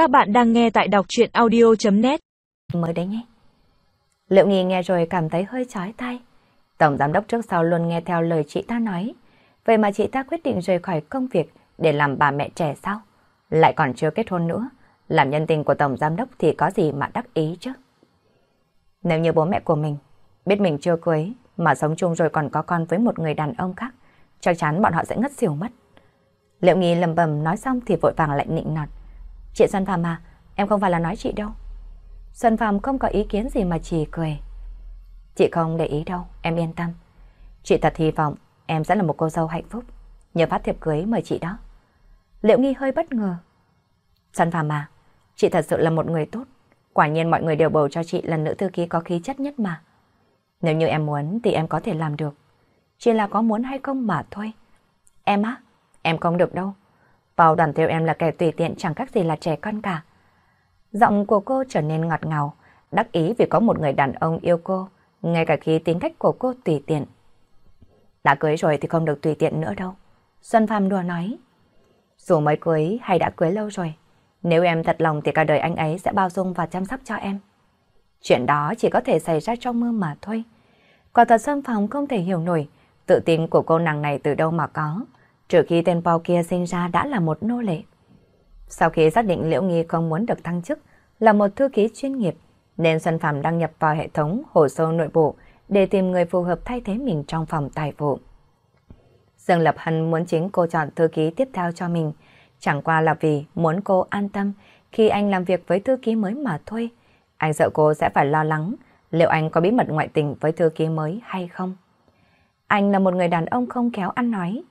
Các bạn đang nghe tại đọc chuyện audio.net Mới đấy nhé. Liệu nghi nghe rồi cảm thấy hơi chói tai. Tổng giám đốc trước sau luôn nghe theo lời chị ta nói. Vậy mà chị ta quyết định rời khỏi công việc để làm bà mẹ trẻ sao? Lại còn chưa kết hôn nữa. Làm nhân tình của tổng giám đốc thì có gì mà đắc ý chứ? Nếu như bố mẹ của mình biết mình chưa cưới mà sống chung rồi còn có con với một người đàn ông khác, chắc chắn bọn họ sẽ ngất xỉu mất. Liệu nghi lầm bầm nói xong thì vội vàng lại nịnh nọt. Chị Xuân Phạm à, em không phải là nói chị đâu. Xuân Phạm không có ý kiến gì mà chỉ cười. Chị không để ý đâu, em yên tâm. Chị thật hy vọng em sẽ là một cô dâu hạnh phúc. Nhờ phát thiệp cưới mời chị đó. Liệu nghi hơi bất ngờ. Xuân Phạm à, chị thật sự là một người tốt. Quả nhiên mọi người đều bầu cho chị là nữ thư ký có khí chất nhất mà. Nếu như em muốn thì em có thể làm được. Chỉ là có muốn hay không mà thôi. Em á, em không được đâu. Vào đoàn theo em là kẻ tùy tiện chẳng khác gì là trẻ con cả. Giọng của cô trở nên ngọt ngào, đắc ý vì có một người đàn ông yêu cô, ngay cả khi tính cách của cô tùy tiện. Đã cưới rồi thì không được tùy tiện nữa đâu. Xuân Phạm đùa nói. Dù mới cưới hay đã cưới lâu rồi, nếu em thật lòng thì cả đời anh ấy sẽ bao dung và chăm sóc cho em. Chuyện đó chỉ có thể xảy ra trong mơ mà thôi. Quả thật Xuân Phạm không thể hiểu nổi tự tin của cô nàng này từ đâu mà có trừ khi tên Paul kia sinh ra đã là một nô lệ. Sau khi xác định Liễu Nghi không muốn được thăng chức, là một thư ký chuyên nghiệp, nên Xuân Phạm đăng nhập vào hệ thống hồ sơ nội bộ để tìm người phù hợp thay thế mình trong phòng tài vụ. Dương Lập Hân muốn chính cô chọn thư ký tiếp theo cho mình, chẳng qua là vì muốn cô an tâm khi anh làm việc với thư ký mới mà thôi. Anh sợ cô sẽ phải lo lắng liệu anh có bí mật ngoại tình với thư ký mới hay không. Anh là một người đàn ông không khéo ăn nói,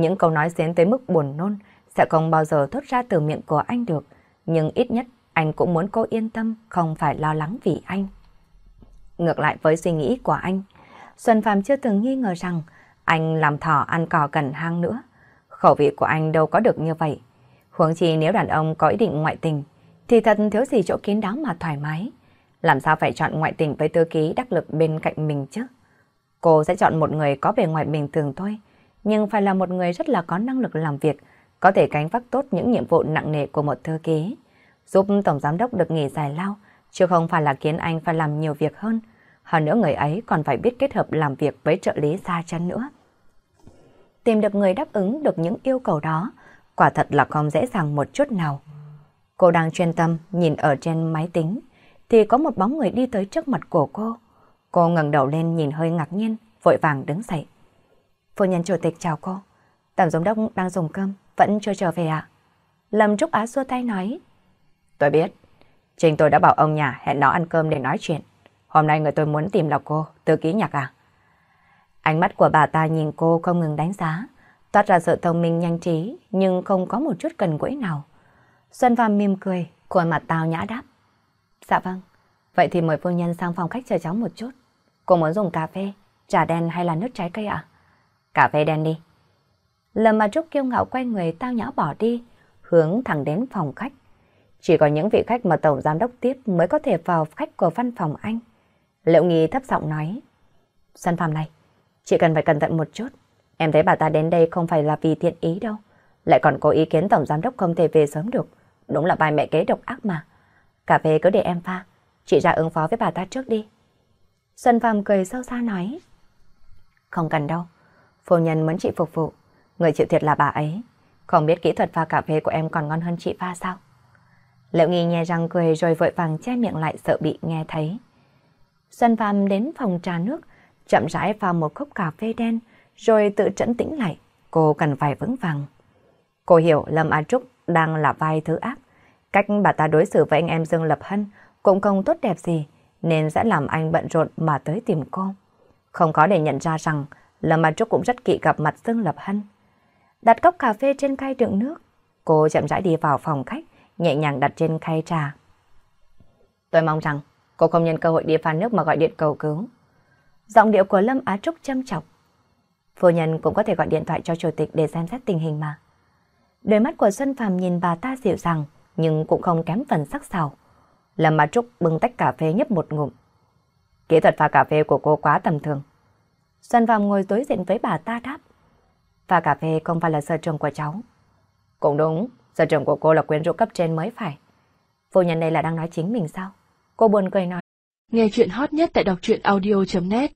những câu nói xến tới mức buồn nôn sẽ không bao giờ thốt ra từ miệng của anh được, nhưng ít nhất anh cũng muốn cô yên tâm, không phải lo lắng vì anh. Ngược lại với suy nghĩ của anh, Xuân Phạm chưa từng nghi ngờ rằng anh làm thỏ ăn cỏ cần hang nữa. Khẩu vị của anh đâu có được như vậy. Huống chi nếu đàn ông có ý định ngoại tình, thì thật thiếu gì chỗ kín đáo mà thoải mái. Làm sao phải chọn ngoại tình với tư ký đắc lực bên cạnh mình chứ? Cô sẽ chọn một người có bề ngoài bình thường thôi, nhưng phải là một người rất là có năng lực làm việc, có thể gánh vác tốt những nhiệm vụ nặng nề của một thư ký, giúp Tổng Giám đốc được nghỉ dài lao, chứ không phải là khiến anh phải làm nhiều việc hơn. Hơn nữa người ấy còn phải biết kết hợp làm việc với trợ lý xa chân nữa. Tìm được người đáp ứng được những yêu cầu đó, quả thật là không dễ dàng một chút nào. Cô đang chuyên tâm nhìn ở trên máy tính, thì có một bóng người đi tới trước mặt của cô. Cô ngẩng đầu lên nhìn hơi ngạc nhiên, vội vàng đứng dậy. Phu nhân chủ tịch chào cô. Tổng giám đốc đang dùng cơm, vẫn chưa trở về ạ. Lâm Trúc Á xua tay nói. Tôi biết. Trình tôi đã bảo ông nhà hẹn nó ăn cơm để nói chuyện. Hôm nay người tôi muốn tìm là cô, tư ký nhạc à? Ánh mắt của bà ta nhìn cô không ngừng đánh giá, toát ra sự thông minh nhanh trí, nhưng không có một chút cần quỹ nào. Xuân Phạm mỉm cười, khuôn mặt tao nhã đáp. Dạ vâng, vậy thì mời phu nhân sang phòng khách chờ cháu một chút. Cô muốn dùng cà phê, trà đen hay là nước trái cây ạ? Cà phê đen đi. Lâm mà Trúc kiêu ngạo quay người tao nhã bỏ đi, hướng thẳng đến phòng khách. Chỉ có những vị khách mà tổng giám đốc tiếp mới có thể vào khách của văn phòng anh. Liệu nghi thấp giọng nói. Xuân phòng này, chị cần phải cẩn thận một chút. Em thấy bà ta đến đây không phải là vì thiện ý đâu. Lại còn có ý kiến tổng giám đốc không thể về sớm được. Đúng là bài mẹ kế độc ác mà. Cà phê cứ để em pha. Chị ra ứng phó với bà ta trước đi. Xuân Phạm cười sâu xa nói. Không cần đâu. Phu nhân muốn chị phục vụ. Người chịu thiệt là bà ấy. Không biết kỹ thuật pha cà phê của em còn ngon hơn chị pha sao? Liệu nghi nghe răng cười rồi vội vàng che miệng lại sợ bị nghe thấy. Xuân Phạm đến phòng trà nước, chậm rãi pha một cốc cà phê đen, rồi tự trấn tĩnh lại. Cô cần phải vững vàng. Cô hiểu Lâm A Trúc đang là vai thứ ác. Cách bà ta đối xử với anh em Dương Lập Hân cũng không tốt đẹp gì, nên sẽ làm anh bận rộn mà tới tìm cô. Không có để nhận ra rằng Lâm An Trúc cũng rất kỵ gặp mặt Dương Lập Hân. Đặt cốc cà phê trên khay đựng nước. Cô chậm rãi đi vào phòng khách, nhẹ nhàng đặt trên khay trà. Tôi mong rằng cô không nhân cơ hội đi pha nước mà gọi điện cầu cứu. Giọng điệu của Lâm Á Trúc châm chọc. Phu nhân cũng có thể gọi điện thoại cho chủ tịch để xem xét tình hình mà. Đôi mắt của Xuân Phạm nhìn bà ta dịu dàng, nhưng cũng không kém phần sắc sảo. Lâm Á Trúc bưng tách cà phê nhấp một ngụm. Kỹ thuật pha cà phê của cô quá tầm thường. Xuân Phạm ngồi đối diện với bà ta đáp. Và cà phê không phải là sở trường của cháu. Cũng đúng, sở trường của cô là quyến rũ cấp trên mới phải. Phu nhân đây là đang nói chính mình sao? Cô buồn cười nói. Nghe chuyện hot nhất tại đọc truyện audio.net